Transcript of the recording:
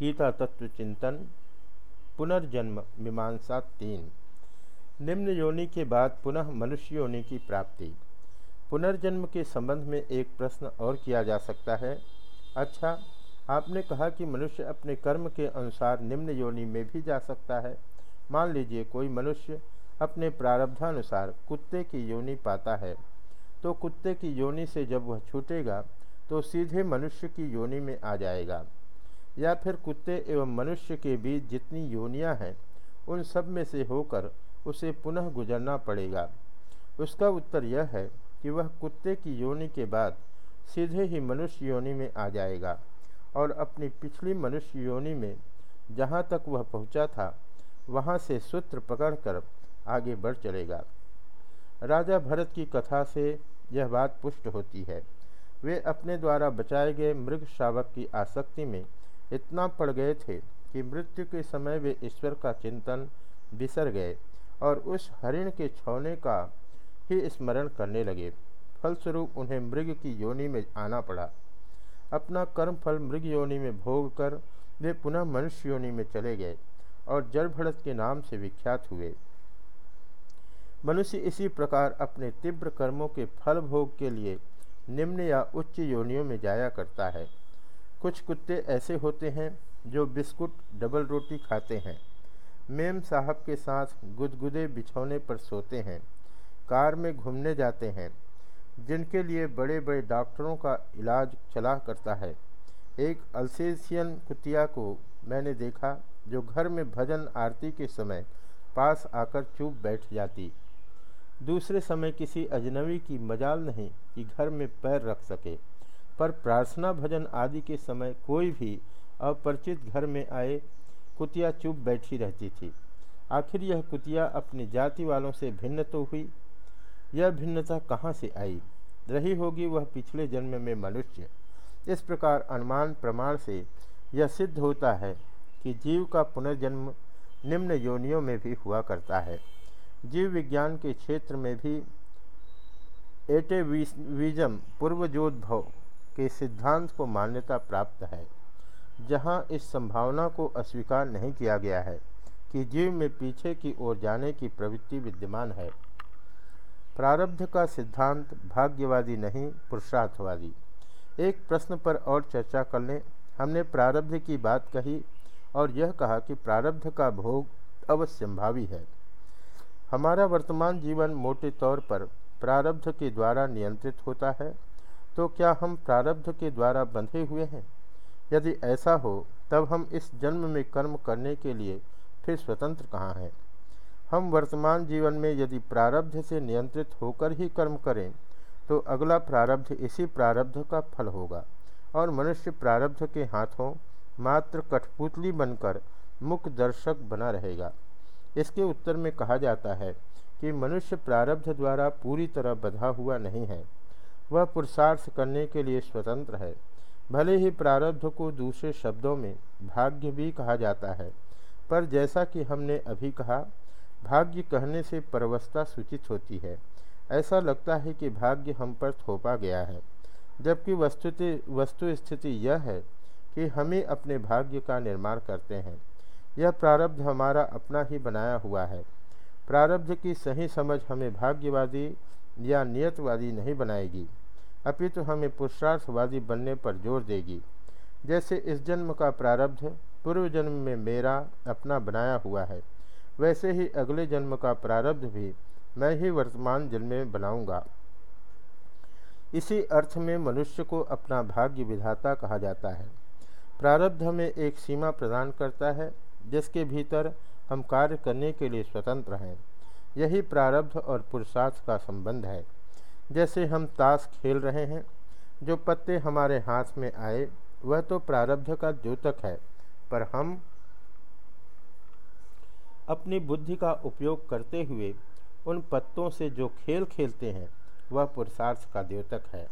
गीता तत्व चिंतन, पुनर्जन्म, मीमांसा तीन। निम्न योनि के बाद पुनः मनुष्य योनि की प्राप्ति। पुनर्जन्म के संबंध में एक प्रश्न और किया जा सकता है। अच्छा आपने कहा कि मनुष्य अपने कर्म के अनुसार निम्न योनि में भी जा सकता है। मान लीजिए कोई मनुष्य अपने प्रारब्धानुसार कुत्ते की योनि पाता है। तो कुत्ते की योनि से जब वह छूटेगा तो सीधे मनुष्य की योनि में आ जाएगा। या फिर कुत्ते एवं मनुष्य के बीच जितनी योनियाँ हैं, उन सब में से होकर उसे पुनः गुजरना पड़ेगा। उसका उत्तर यह है कि वह कुत्ते की योनि के बाद सीधे ही मनुष्य योनि में आ जाएगा और अपनी पिछली मनुष्य योनि में जहाँ तक वह पहुँचा था, वहाँ से सूत्र पकड़कर आगे बढ़ चलेगा। राजा भरत की कथा से यह बात पुष्ट होती है। वे अपने द्वारा बचाए गए मृग शावक की आसक्ति में इतना पड़ गए थे कि मृत्यु के समय वे ईश्वर का चिंतन बिसर गए और उस हरिण के छौने का ही स्मरण करने लगे। फलस्वरूप उन्हें मृग की योनि में आना पड़ा। अपना कर्म फल मृग योनि में भोग कर वे पुनः मनुष्य योनि में चले गए और जड़ भड़त के नाम से विख्यात हुए। मनुष्य इसी प्रकार अपने तीव्र कर्मों के फल भोग के लिए निम्न या उच्च योनियों में जाया करता है। कुछ कुत्ते ऐसे होते हैं जो बिस्कुट, डबल रोटी खाते हैं। मेम साहब के साथ गुदगुदे बिछौने पर सोते हैं, कार में घूमने जाते हैं, जिनके लिए बड़े बड़े डॉक्टरों का इलाज चला करता है। एक अल्सेशियन कुतिया को मैंने देखा, जो घर में भजन आरती के समय पास आकर चुप बैठ जाती। दूसरे समय किसी अजनबी की मजाल नहीं कि घर में पैर रख सके। पर प्रार्थना भजन आदि के समय कोई भी अपरिचित घर में आए कुतिया चुप बैठी रहती थी। आखिर यह कुतिया अपनी जाति वालों से भिन्न तो हुई। यह भिन्नता कहाँ से आई? रही होगी वह पिछले जन्म में मनुष्य। इस प्रकार अनुमान प्रमाण से यह सिद्ध होता है कि जीव का पुनर्जन्म निम्न योनियों में भी हुआ करता है। जीव विज्ञान के क्षेत्र में भी एटेविजम पूर्वजोद्भव के सिद्धांत को मान्यता प्राप्त है, जहाँ इस संभावना को अस्वीकार नहीं किया गया है कि जीव में पीछे की ओर जाने की प्रवृत्ति विद्यमान है। प्रारब्ध का सिद्धांत भाग्यवादी नहीं, पुरुषार्थवादी। एक प्रश्न पर और चर्चा कर लें। हमने प्रारब्ध की बात कही और यह कहा कि प्रारब्ध का भोग अवश्यंभावी है। हमारा वर्तमान जीवन मोटे तौर पर प्रारब्ध के द्वारा नियंत्रित होता है। तो क्या हम प्रारब्ध के द्वारा बंधे हुए हैं? यदि ऐसा हो, तब हम इस जन्म में कर्म करने के लिए फिर स्वतंत्र कहाँ हैं? हम वर्तमान जीवन में यदि प्रारब्ध से नियंत्रित होकर ही कर्म करें तो अगला प्रारब्ध इसी प्रारब्ध का फल होगा। और मनुष्य प्रारब्ध के हाथों मात्र कठपुतली बनकर मुख दर्शक बना रहेगा। इसके उत्तर में कहा जाता है कि मनुष्य प्रारब्ध द्वारा पूरी तरह बधा हुआ नहीं है। वह पुरुषार्थ करने के लिए स्वतंत्र है। भले ही प्रारब्ध को दूसरे शब्दों में भाग्य भी कहा जाता है, पर जैसा कि हमने अभी कहा, भाग्य कहने से परवस्था सूचित होती है। ऐसा लगता है कि भाग्य हम पर थोपा गया है, जबकि वस्तुति वस्तु स्थिति यह है कि हम अपने भाग्य का निर्माण करते हैं। यह प्रारब्ध हमारा अपना ही बनाया हुआ है। प्रारब्ध की सही समझ हमें भाग्यवादी या नियतवादी नहीं बनाएगी। अपितु तो हमें पुरुषार्थवादी बनने पर ज़ोर देगी। जैसे इस जन्म का प्रारब्ध पूर्व जन्म में मेरा अपना बनाया हुआ है, वैसे ही अगले जन्म का प्रारब्ध भी मैं ही वर्तमान जन्म में बनाऊँगा। इसी अर्थ में मनुष्य को अपना भाग्य विधाता कहा जाता है। प्रारब्ध हमें एक सीमा प्रदान करता है, जिसके भीतर हम कार्य करने के लिए स्वतंत्र हैं। यही प्रारब्ध और पुरुषार्थ का संबंध है। जैसे हम ताश खेल रहे हैं, जो पत्ते हमारे हाथ में आए, वह तो प्रारब्ध का द्योतक है, पर हम अपनी बुद्धि का उपयोग करते हुए उन पत्तों से जो खेल खेलते हैं, वह पुरुषार्थ का द्योतक है।